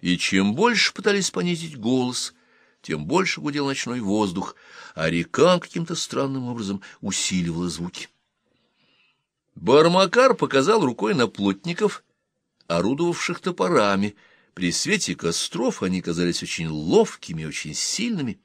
И чем больше пытались понизить голос, тем больше гудел ночной воздух, а река каким-то странным образом усиливала звуки. Бармакар показал рукой на плотников, орудовавших топорами. При свете костров они казались очень ловкими, очень сильными.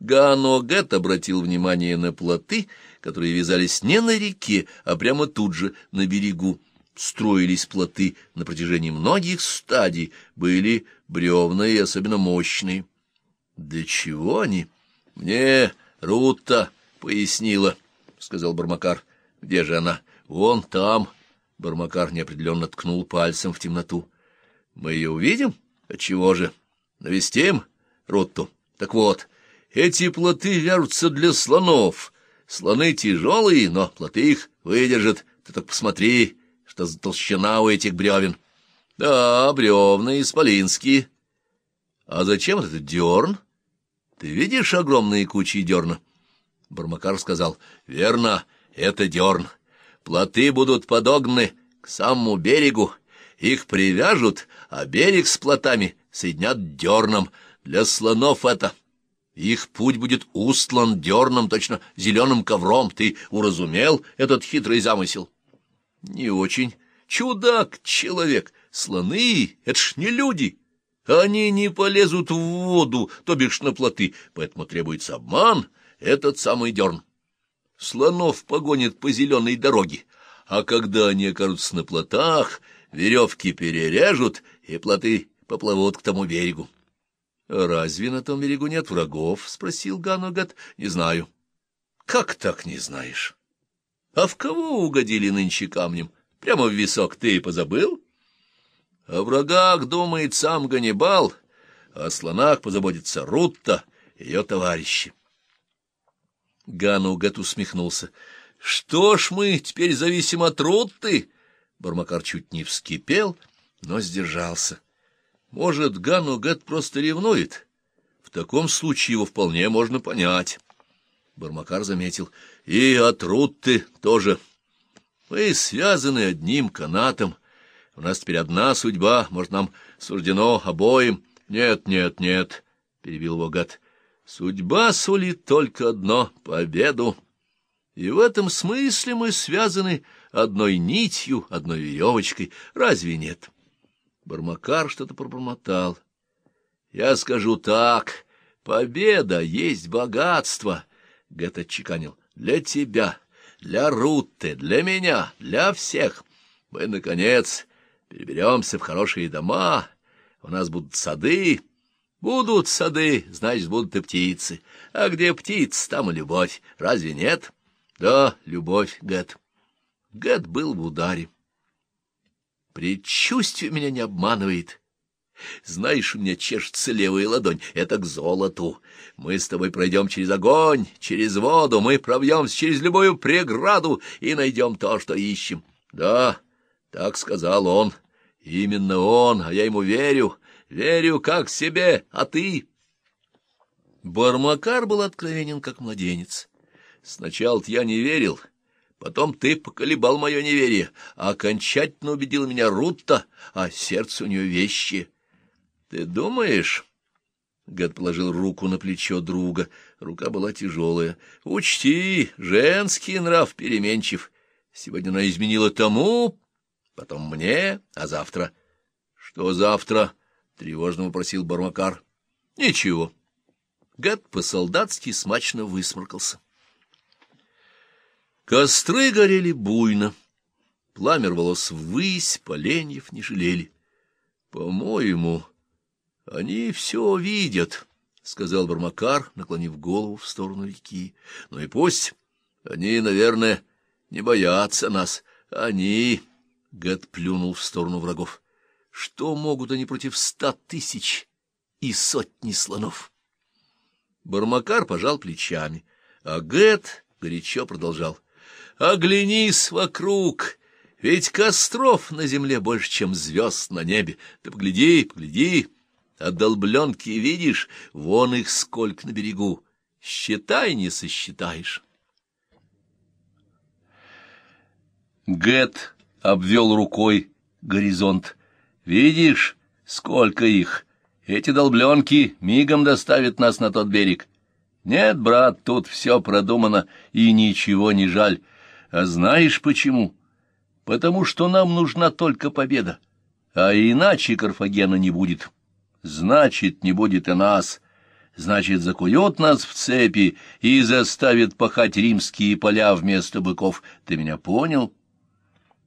Ганогет обратил внимание на плоты, которые вязались не на реке, а прямо тут же, на берегу. Строились плоты на протяжении многих стадий, были бревна и особенно мощные. — Да чего они? — Мне Рутта пояснила, — сказал Бармакар. — Где же она? — Вон там. Бармакар неопределенно ткнул пальцем в темноту. — Мы ее увидим? — Отчего же? — Навестим Рутту. Так вот... Эти плоты вяжутся для слонов. Слоны тяжелые, но плоты их выдержат. Ты только посмотри, что за толщина у этих бревен. Да, бревна исполинские. А зачем этот дерн? Ты видишь огромные кучи дерна? Бармакар сказал, верно, это дерн. Плоты будут подогнаны к самому берегу. Их привяжут, а берег с плотами соединят дерном. Для слонов это... Их путь будет устлан дерном, точно зеленым ковром. Ты уразумел этот хитрый замысел? Не очень. Чудак, человек. Слоны — это ж не люди. Они не полезут в воду, то бишь на плоты, поэтому требуется обман, этот самый дерн. Слонов погонит по зеленой дороге, а когда они окажутся на плотах, веревки перережут, и плоты поплывут к тому берегу. «Разве на том берегу нет врагов?» — спросил Ганугат. «Не знаю». «Как так не знаешь?» «А в кого угодили нынче камнем? Прямо в висок ты и позабыл?» «О врагах думает сам Ганнибал, а о слонах позаботится Рутта, ее товарищи». Ганугат усмехнулся. «Что ж мы теперь зависим от Рутты?» Бармакар чуть не вскипел, но сдержался. Может, Гану Гэт просто ревнует? В таком случае его вполне можно понять. Бармакар заметил. И от Рутты тоже. Мы связаны одним канатом. У нас теперь одна судьба. Может, нам суждено обоим? Нет, нет, нет, — перебил его гад. Судьба сулит только одно — победу. И в этом смысле мы связаны одной нитью, одной веревочкой. Разве нет? — Бармакар что-то пробормотал. — Я скажу так, победа есть богатство, — Гэт отчеканил, — для тебя, для Рутты, для меня, для всех. Мы, наконец, переберемся в хорошие дома, у нас будут сады. Будут сады, значит, будут и птицы. А где птицы, там и любовь. Разве нет? Да, любовь, Гэт. Гэт был в ударе. Предчувствие меня не обманывает. Знаешь, у меня чешется левая ладонь, это к золоту. Мы с тобой пройдем через огонь, через воду, мы пробьемся через любую преграду и найдем то, что ищем. Да, так сказал он. Именно он, а я ему верю, верю как себе, а ты... Бармакар был откровенен, как младенец. Сначала я не верил, — Потом ты поколебал мое неверие, а окончательно убедил меня Рутта, а сердце у нее вещи. Ты думаешь... Гад положил руку на плечо друга. Рука была тяжелая. «Учти, женский нрав переменчив. Сегодня она изменила тому, потом мне, а завтра...» «Что завтра?» — тревожно вопросил Бармакар. «Ничего». Гад по-солдатски смачно высморкался. Костры горели буйно. Пламя рвалось ввысь, поленьев не жалели. — По-моему, они все видят, — сказал Бармакар, наклонив голову в сторону реки. — Ну и пусть. Они, наверное, не боятся нас. Они... — Гэт плюнул в сторону врагов. — Что могут они против ста тысяч и сотни слонов? Бармакар пожал плечами, а Гэт горячо продолжал — Оглянись вокруг, ведь костров на земле больше, чем звезд на небе. Ты погляди, погляди, а долбленки видишь, вон их сколько на берегу. Считай, не сосчитаешь. Гэт обвел рукой горизонт. Видишь, Сколько их? Эти долбленки мигом доставят нас на тот берег. Нет, брат, тут все продумано, и ничего не жаль. А знаешь почему? Потому что нам нужна только победа. А иначе Карфагена не будет. Значит, не будет и нас. Значит, закует нас в цепи и заставит пахать римские поля вместо быков. Ты меня понял?